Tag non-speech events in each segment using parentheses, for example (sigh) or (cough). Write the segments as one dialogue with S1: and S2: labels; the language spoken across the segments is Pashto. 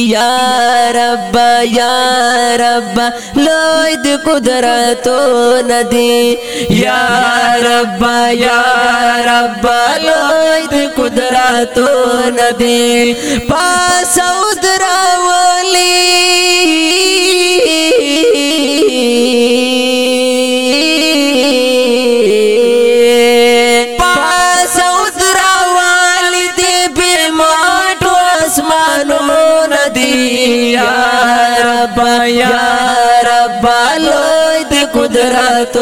S1: یا رب یا رب لوی د قدرتو ندی یا رب یا رب لوی د قدرتو ندی پاسو دراولی قدرا قدرت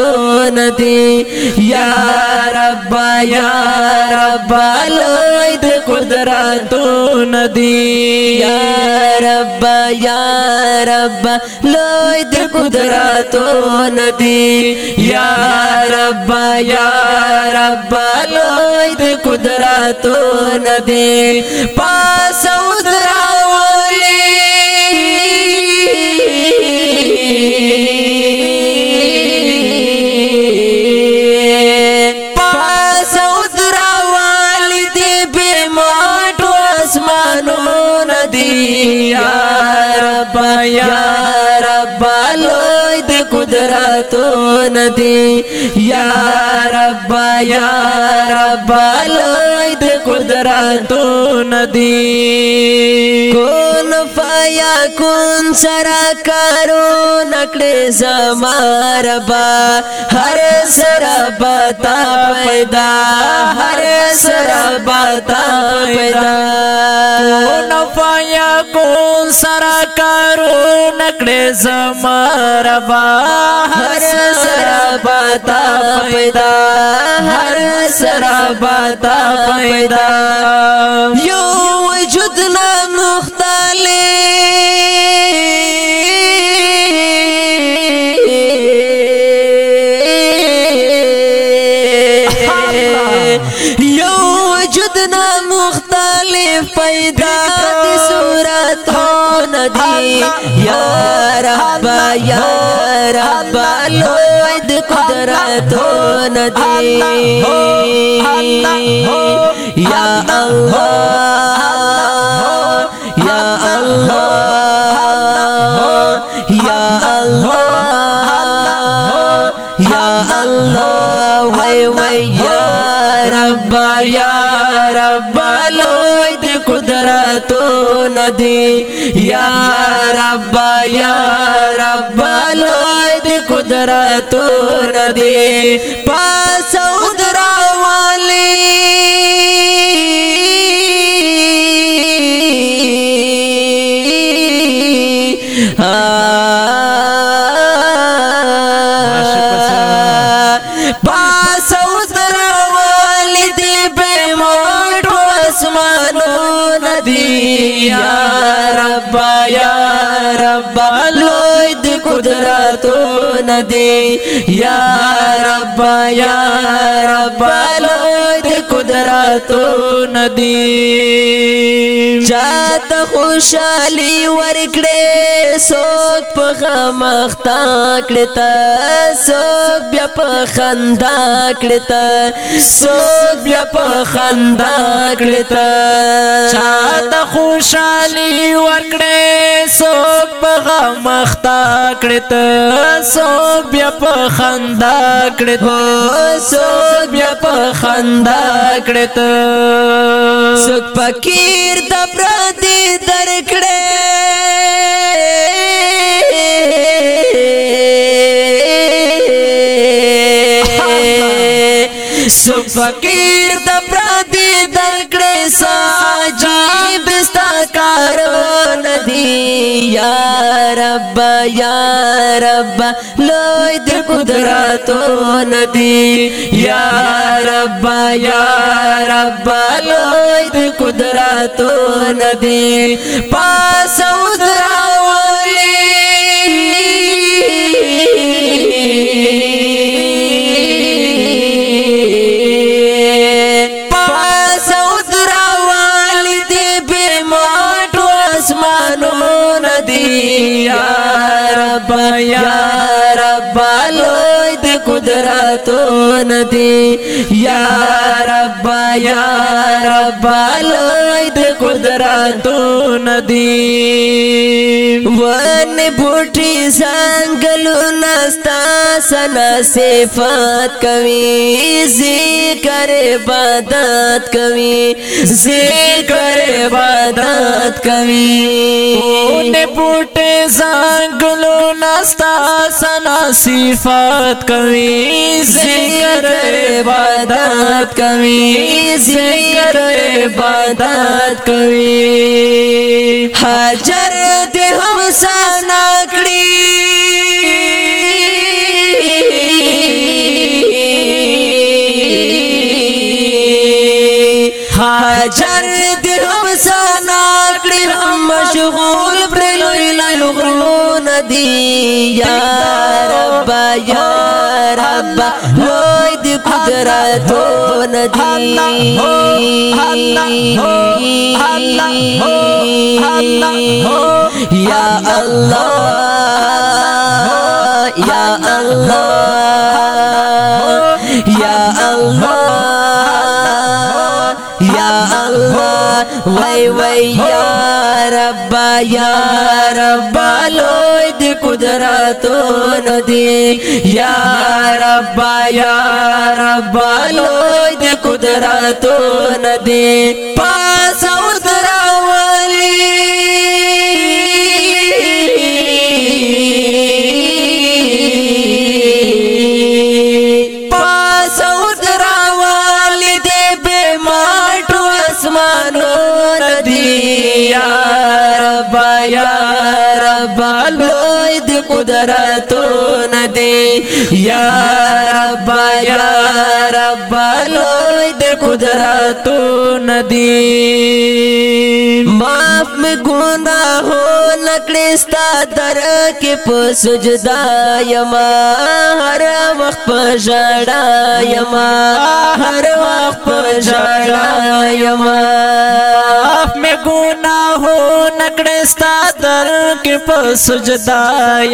S1: ندی یا یا رب یار یار قدرت ندی یا یار ربا یار لدرا قدرت ندی یا رب یار یار لدرا قدرت ندی پاس والے قدرتو ندی یا رب یا رب لوی د قدرتو ندی کون فایا کون سرا کارو نکړې زما رب هر سرا بتا پیدا هر سرا بتا پیدا کون سرا کارو نکڑے زمارا با ہر سرا باتا پیدا ہر سرا باتا پیدا یو وجود لا مختلف پیدا رت ندی یا رب یا رب لوید قدرت ندی یا اللہ یا اللہ یا اللہ یا اللہ یا رب یا رب لوید قدرت تو ندی یا یا رب یار یار قدرت ندی پاس रोद कुदरतो नदी यार बालो راتو ندی چات خوشالي ورکړې سوک په غم اختا کړتا سوک بیا په خندا کړتا سوک بیا په خندا کړتا چات خوشالي ورکړې سوک په غم اختا کړتا سوک بیا په خندا کړتا سوک بیا په خندا کړتا سک فقیر د پردي درکړې سک (laughs) فقیر د پردي درکړې ساجي بستا کار ندی یا رب یا رب لوی د قدرت ندی یا رب یا رب لوی د قدرت ندی پاسو دراولې نتي يا رب يا رب ال د قدرتو ندی ون بوټي سنگلو نستا سنا صفات کوي ذکر عبادت کوي ذکر عبادت کوي ون بوټي پوٹ نستا سنا صفات کوي ذکر عبادت کوي ذکر عبادت کوي حجر حجر دې دې هم هم هم سنا سنا کړی کړی مشغول پر لوی ہر غرو ندی یا رب یا رب دھولی یا اللہ یا اللہ یا اللہ اللہ وی وی یا یار بار بالو قدرا تو ندی یار بار بالو قدرا تو ندی حسرتون دی یا رب یا رب لوی د قدرتون دی معاف می گناہو لکړستا در کې په سجدا یما هر وخت په ژړا یما هر وخت په ژړا یما کړې ستا در کې په سجدا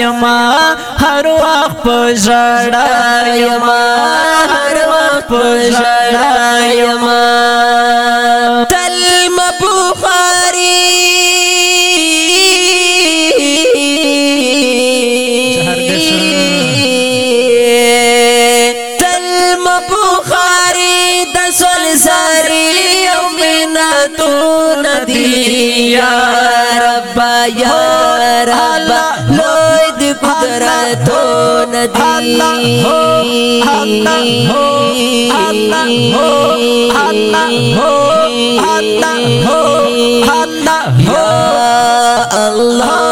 S1: یما هر وخت په ژړا یما هر وخت په ژړا یما رب و ندی یا اللہ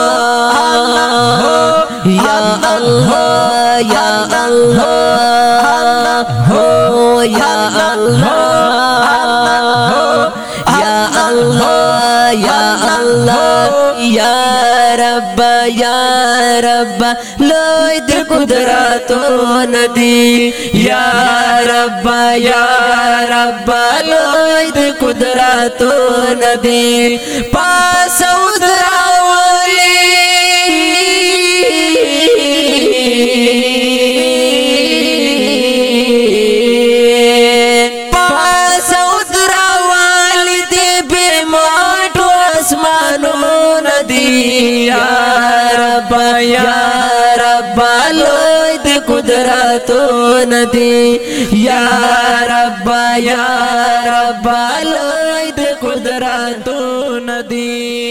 S1: یا رب لوی د قدرت ندی یا رب یا رب لوی د قدرت ندی پاسو درا راتو ندی یا رب یا رب لوی د قدرتو ندی